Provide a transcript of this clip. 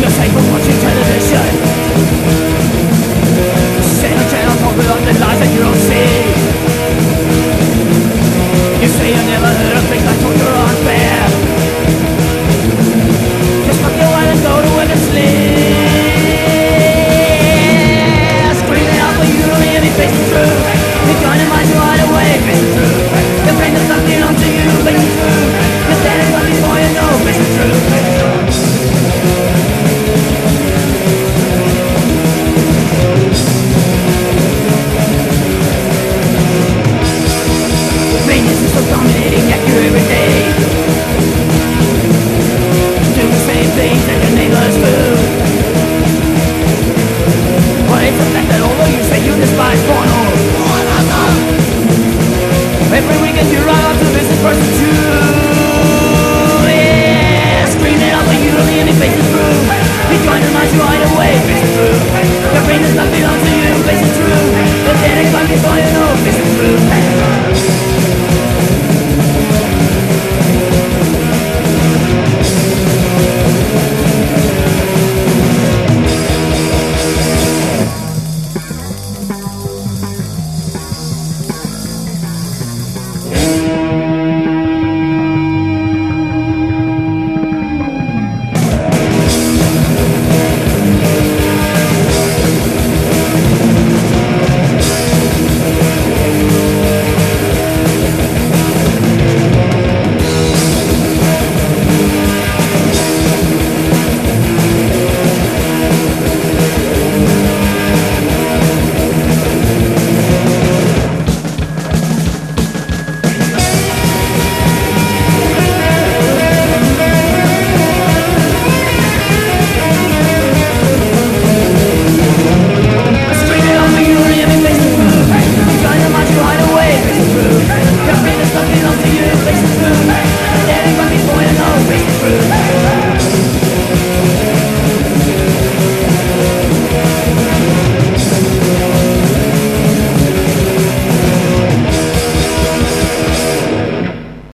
你要谁？跟我去战！